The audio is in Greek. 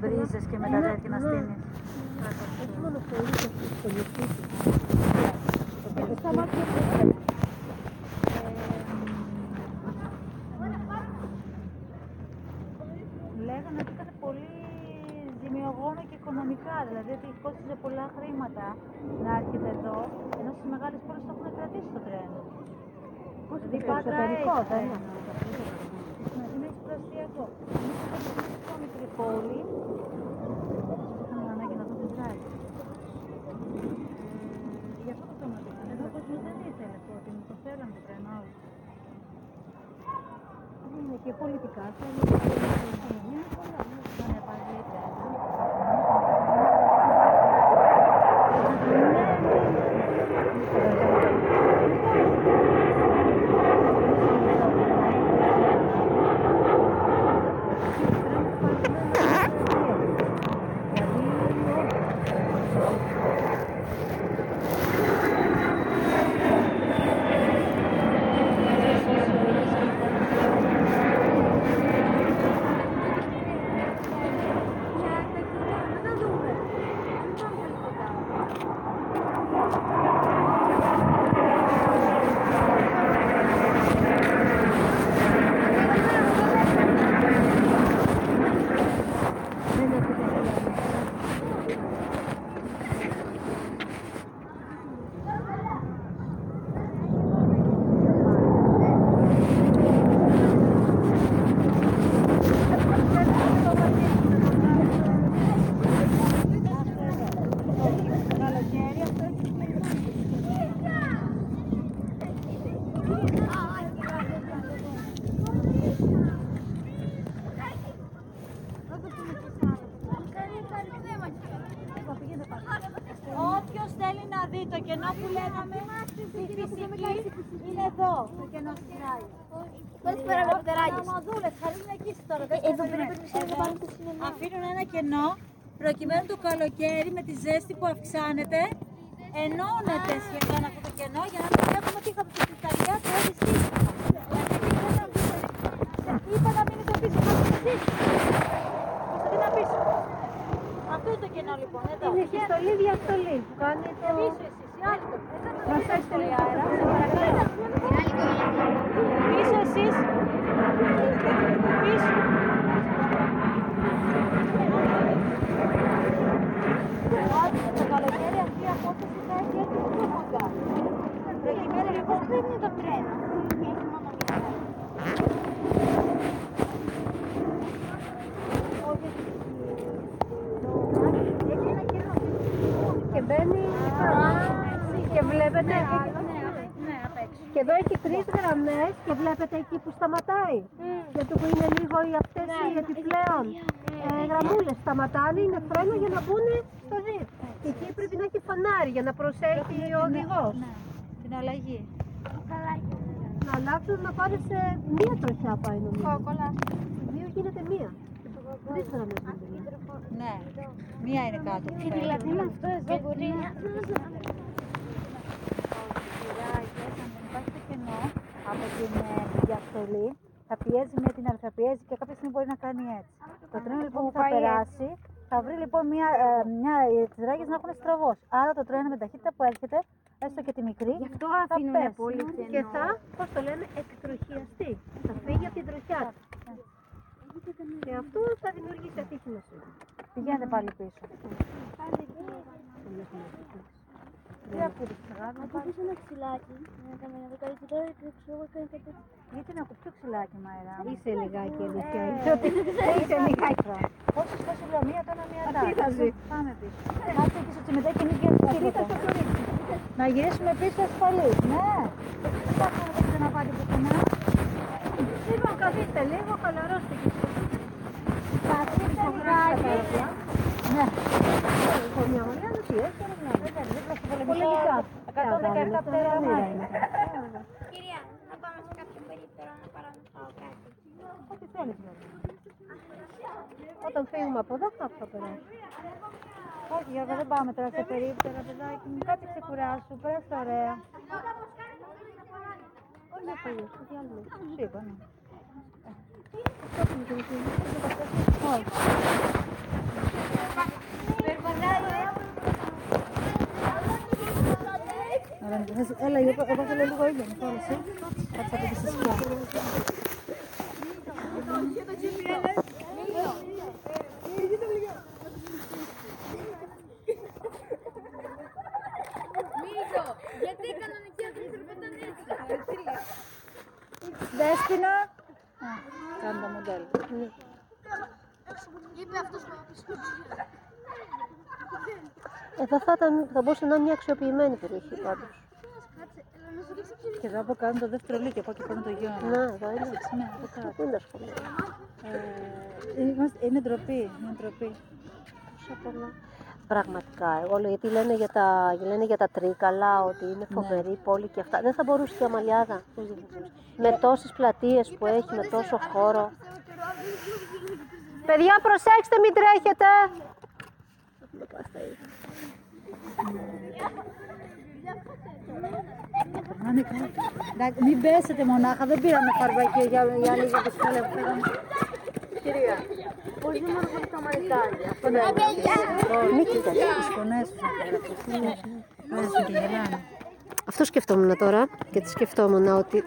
μπρίζες και με τα Ναι, τέτοια να ναι. στείνεις. Όχι μόνο στο ίδιο, στο νησί. Επειδή στα μάτια του Λέγανε ότι ήταν πολύ ζημιογόνο και οικονομικά, δηλαδή ότι κόστιζε πολλά χρήματα να έρχεται εδώ, ενώ στις μεγάλες πόλεις το έχουν κρατήσει το τρένο. Δηλαδή η Πάτρα εξωτερικό, έχει δεν τρένο. Ναι, Είναι εξυπηρεσιακό. Εμείς είμαστε σε μια πιο μικρή πόλη, είχαμε ανάγκη να δούμε Ισραήλ. Ε, Γι' αυτό το σταματήσαμε. Εδώ ο κόσμος δεν ήθελε τότε, μου το θέλαμε το τρένο όλοι. είναι και πολιτικά. θέλει Είναι πολλά, ναι, να υπάρχει τρένο. Όποιος θέλει να δει το κενό που λέγαμε, η φυσική είναι εδώ, το κενό της Ράη. Πρώτη φορά βλέπω τεράκια. Μαδούλες, χαρίζουν εκεί τώρα. δεν Εδώ ξέρεις, πρέπει ναι. να βάλουμε το σινεμά. Αφήνουν ένα κενό, προκειμένου το καλοκαίρι με τη ζέστη που αυξάνεται, ενώνεται σχεδόν αυτό το κενό για να μην βλέπουμε τι είχαμε στην Ιταλία το όλη σύστημα. Είπα να μείνει το πίσω, να μην ζήσει. Κωνσταντίνα πίσω. Αυτό είναι το κενό λοιπόν, εδώ. Είναι συστολή διαστολή που κάνει το... Πίσω εσείς, οι άλλοι το. Εδώ το Μας πίσω έστειλε πολύ αέρα, σε παρακαλώ. Πίσω εσείς. Πίσω. Άντε, το καλοκαίρι αυτή η απόσταση θα έχει έρθει πιο κοντά. Προκειμένου λοιπόν Δεν είναι το τρένο; Έχει μόνο μία μέρα. έχει ένα κενό. Και μπαίνει και βλέπετε Ναι, απ' έξω. και εδώ έχει τρεις γραμμές και βλέπετε εκεί που σταματάει. Γιατί που είναι λίγο οι αυτές οι επιπλέον ε, γραμμούλες σταματάνε, είναι φρένο για να μπουν στο δίκτυο. Και εκεί πρέπει να έχει φανάρι για να προσέχει ο οδηγός. Ναι, την αλλαγή. Να αλλάξουν να πάρει σε μία τροχιά πάει νομίζω. Κόκολα. Δύο γίνεται μία. Τρεις γραμμές γίνεται. Ναι, μία είναι κάτω. που φέρνει. Δηλαδή με αυτό εδώ μπορεί να... Σειρά, αν δεν υπάρχει το κενό από την ε, διαστολή, θα πιέζει με την άλλη, θα πιέζει και κάποια στιγμή μπορεί να κάνει έτσι. Το τρένο λοιπόν που θα πάει περάσει, θα βρει λοιπόν μια, ε, μια, ε, τις ράγες να έχουν στραβώς. Άρα το τρένο με ταχύτητα που έρχεται, έστω και τη μικρή, Γι' αυτό θα αφήνουν πέσει. πολύ Και κενό. θα, πώς το λένε, εκτροχιαστεί. Θα φύγει από την τροχιά του. Και αυτό θα δημιουργήσει ατύχημα σίγουρα. Πηγαίνετε πάλι πίσω. Τι ακούτε στην αγάπη μου, πάλι. ένα ξυλάκι. Να κάνουμε ένα δεκαετή τώρα και ξέρω εγώ κάνει κάτι τέτοιο. Γιατί να ακούς πιο ξυλάκι, Μαϊρά; Είσαι λιγάκι αλήθεια. Είσαι λιγάκι. Πόσο πόσο λέω, μία τώρα, μία τι τάξη. θα ζει; Πάμε πίσω. Κάτσε εκεί στο τσιμεντάκι και μην βγαίνεις τίποτα. Να γυρίσουμε πίσω ασφαλείς. Ναι. Δεν θα έχουμε να ξαναπάτε πουθενά. Λοιπόν, καθίστε λίγο, χαλαρώστε και Καθίστε λιγάκι. Ναι. έχω μια μαλλιά να τι έχει, αλλά να Δεν είναι, δίπλα στο Πολεμικά. Πολεμικό. 117 πτέρυγα μάτια. Κυρία, να πάμε σε κάποιο περίπτερο να παραμετάω κάτι. Ό,τι θέλεις, βέβαια. Όταν φύγουμε από εδώ, κάπου θα περάσει. Όχι, Γιώργο, δεν πάμε τώρα σε περίπτερα, παιδάκι μου. Κάτσε ξεκουράσου, πέρασε ωραία. Όχι να φύγει, τι άλλο. Σου είπα, ναι. Όχι. Ωραία, θα σε- Έλα, εγώ εγώ θέλω λίγο ήλιο, μου κόλλησε. Κάτσε από τη σκιά. Γιατί η κανονική άνθρωποι περπατάνε έτσι. Δέσποινα. Α, Κάνω το μοντέλο. Είπε αυτός που Εδώ θα, ήταν, θα μπορούσε να είναι μια αξιοποιημένη περιοχή πάντως. Και εδώ από κάνουν το δεύτερο λύκειο, από εκεί παίρνουν το γιο. Να, εδώ είναι. Ναι, από κάτω. Πού είναι τα σχολεία. Ε, είμαστε- Είναι ντροπή, είναι ντροπή. Τόσα πολλά. Πραγματικά, εγώ λέω, γιατί λένε για τα, λένε για τα τρίκαλα ότι είναι φοβερή πόλη και αυτά. Δεν θα μπορούσε και η Αμαλιάδα. Με τόσες πλατείες που έχει, με τόσο χώρο. Παιδιά, προσέξτε, μην τρέχετε. Περνάνε κάτω. Εντάξει, Μην πέσετε μονάχα, δεν πήραμε φαρμακείο για, για λίγο τη σχόλια που φέραμε. Κυρία, Μπορεί να μόνο χωρίς τα μαλλιτάρια. μην κοιτάτε. Τις φωνές τους να πέρα. Πέρασαν και γελάνε. Αυτό σκεφτόμουν τώρα και τη σκεφτόμουν ότι